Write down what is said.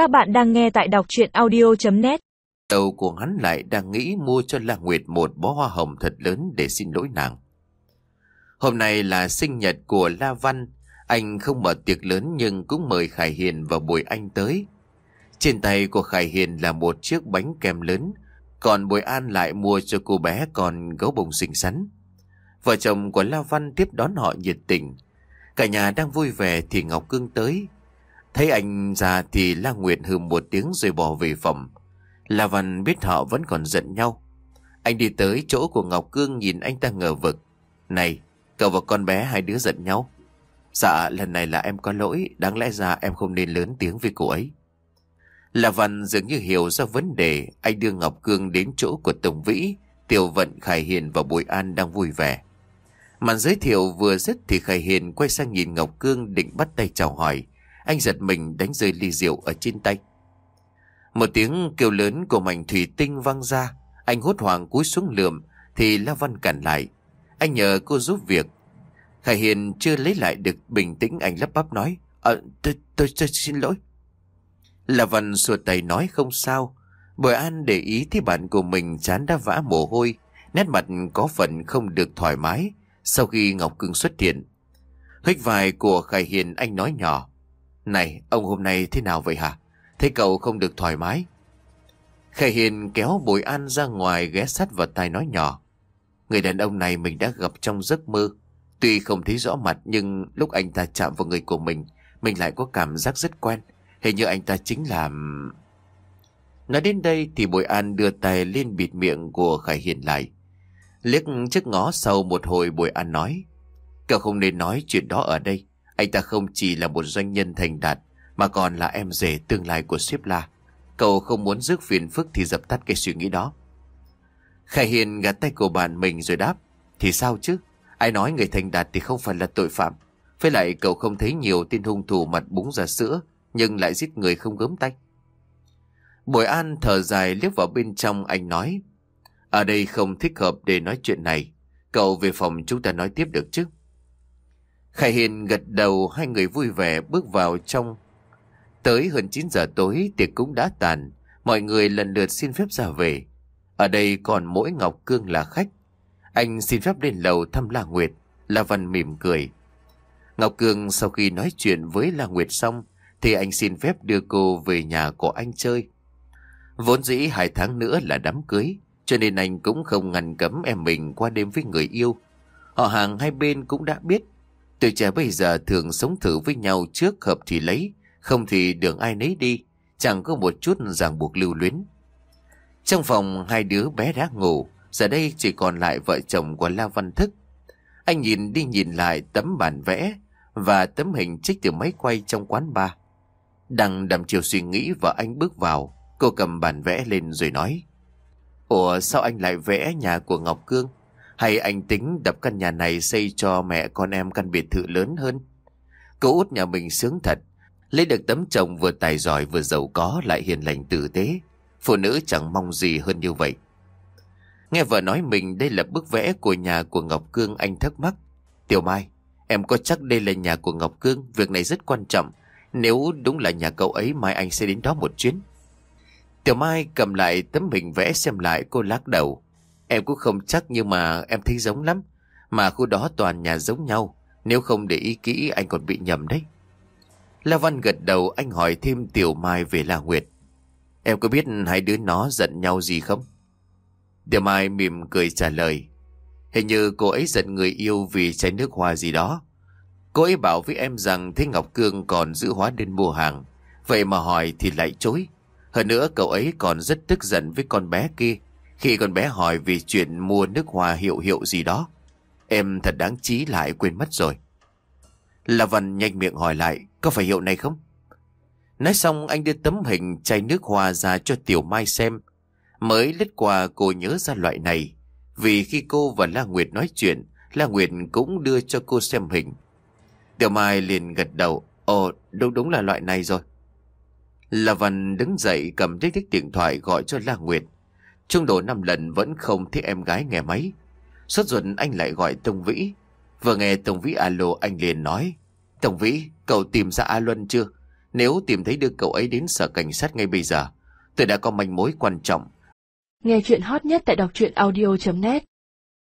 Các bạn đang nghe tại đọc chuyện audio.net Đầu của hắn lại đang nghĩ mua cho La Nguyệt một bó hoa hồng thật lớn để xin lỗi nàng. Hôm nay là sinh nhật của La Văn. Anh không mở tiệc lớn nhưng cũng mời Khải Hiền và Bùi Anh tới. Trên tay của Khải Hiền là một chiếc bánh kem lớn, còn Bùi An lại mua cho cô bé còn gấu bông xinh xắn. Vợ chồng của La Văn tiếp đón họ nhiệt tình. Cả nhà đang vui vẻ thì Ngọc Cương tới. Thấy anh ra thì La Nguyệt hừ một tiếng rồi bỏ về phòng. La Văn biết họ vẫn còn giận nhau. Anh đi tới chỗ của Ngọc Cương nhìn anh ta ngờ vực. Này, cậu và con bé hai đứa giận nhau. Dạ, lần này là em có lỗi, đáng lẽ ra em không nên lớn tiếng với cô ấy. La Văn dường như hiểu ra vấn đề, anh đưa Ngọc Cương đến chỗ của Tổng Vĩ, Tiểu Vận, Khải Hiền và Bùi An đang vui vẻ. Màn giới thiệu vừa dứt thì Khải Hiền quay sang nhìn Ngọc Cương định bắt tay chào hỏi. Anh giật mình đánh rơi ly rượu ở trên tay. Một tiếng kêu lớn của mảnh thủy tinh vang ra. Anh hốt hoảng cúi xuống lượm thì La Văn cản lại. Anh nhờ cô giúp việc. Khải Hiền chưa lấy lại được bình tĩnh anh lắp bắp nói. à, tôi, tôi, tôi xin lỗi. La Văn xua tay nói không sao. Bồi An để ý thấy bạn của mình chán đã vã mồ hôi. Nét mặt có phần không được thoải mái sau khi Ngọc Cưng xuất hiện. Hích vai của Khải Hiền anh nói nhỏ. Này, ông hôm nay thế nào vậy hả? Thấy cậu không được thoải mái. Khải Hiền kéo Bùi An ra ngoài ghé sát vào tai nói nhỏ. Người đàn ông này mình đã gặp trong giấc mơ. Tuy không thấy rõ mặt nhưng lúc anh ta chạm vào người của mình, mình lại có cảm giác rất quen. Hình như anh ta chính là... Nói đến đây thì Bùi An đưa tay lên bịt miệng của Khải Hiền lại. Liếc trước ngó sau một hồi Bùi An nói. Cậu không nên nói chuyện đó ở đây. Anh ta không chỉ là một doanh nhân thành đạt, mà còn là em rể tương lai của Siếp La. Cậu không muốn rước phiền phức thì dập tắt cái suy nghĩ đó. Khải Hiền gạt tay của bạn mình rồi đáp. Thì sao chứ? Ai nói người thành đạt thì không phải là tội phạm. Với lại cậu không thấy nhiều tên hung thủ mặt búng ra sữa, nhưng lại giết người không gớm tay. Bồi An thở dài liếc vào bên trong, anh nói. Ở đây không thích hợp để nói chuyện này. Cậu về phòng chúng ta nói tiếp được chứ? Khải Hiền gật đầu hai người vui vẻ bước vào trong. Tới hơn 9 giờ tối tiệc cũng đã tàn. Mọi người lần lượt xin phép ra về. Ở đây còn mỗi Ngọc Cương là khách. Anh xin phép lên lầu thăm La Nguyệt. La Văn mỉm cười. Ngọc Cương sau khi nói chuyện với La Nguyệt xong thì anh xin phép đưa cô về nhà của anh chơi. Vốn dĩ hai tháng nữa là đám cưới, cho nên anh cũng không ngăn cấm em mình qua đêm với người yêu. Họ hàng hai bên cũng đã biết. Tuổi trẻ bây giờ thường sống thử với nhau trước hợp thì lấy, không thì đường ai nấy đi, chẳng có một chút ràng buộc lưu luyến. Trong phòng hai đứa bé đã ngủ, giờ đây chỉ còn lại vợ chồng của La Văn Thức. Anh nhìn đi nhìn lại tấm bản vẽ và tấm hình trích từ máy quay trong quán bar. Đang đầm chiều suy nghĩ và anh bước vào, cô cầm bản vẽ lên rồi nói. Ủa sao anh lại vẽ nhà của Ngọc Cương? Hay anh tính đập căn nhà này xây cho mẹ con em căn biệt thự lớn hơn? Cậu út nhà mình sướng thật. Lấy được tấm chồng vừa tài giỏi vừa giàu có lại hiền lành tử tế. Phụ nữ chẳng mong gì hơn như vậy. Nghe vợ nói mình đây là bức vẽ của nhà của Ngọc Cương anh thắc mắc. Tiểu Mai, em có chắc đây là nhà của Ngọc Cương? Việc này rất quan trọng. Nếu đúng là nhà cậu ấy mai anh sẽ đến đó một chuyến. Tiểu Mai cầm lại tấm hình vẽ xem lại cô lắc đầu. Em cũng không chắc nhưng mà em thấy giống lắm. Mà khu đó toàn nhà giống nhau. Nếu không để ý kỹ, anh còn bị nhầm đấy. La Văn gật đầu, anh hỏi thêm Tiểu Mai về La Nguyệt. Em có biết hai đứa nó giận nhau gì không? Tiểu Mai mỉm cười trả lời. Hình như cô ấy giận người yêu vì chai nước hoa gì đó. Cô ấy bảo với em rằng Thế Ngọc Cương còn giữ hóa đơn mua hàng. Vậy mà hỏi thì lại chối. Hơn nữa cậu ấy còn rất tức giận với con bé kia. Khi con bé hỏi về chuyện mua nước hoa hiệu hiệu gì đó. Em thật đáng trí lại quên mất rồi. La Văn nhanh miệng hỏi lại, có phải hiệu này không? Nói xong anh đưa tấm hình chai nước hoa ra cho Tiểu Mai xem. Mới lít qua cô nhớ ra loại này. Vì khi cô và La Nguyệt nói chuyện, La Nguyệt cũng đưa cho cô xem hình. Tiểu Mai liền gật đầu. Ồ, đúng đúng là loại này rồi. La Văn đứng dậy cầm đích điện thoại gọi cho La Nguyệt. Trung độ năm lần vẫn không thấy em gái nghe máy. Suốt ruột anh lại gọi Tông Vĩ. Vừa nghe Tông Vĩ alo anh liền nói. Tông Vĩ, cậu tìm ra A Luân chưa? Nếu tìm thấy đưa cậu ấy đến sở cảnh sát ngay bây giờ, tôi đã có manh mối quan trọng. Nghe chuyện hot nhất tại đọc truyện audio.net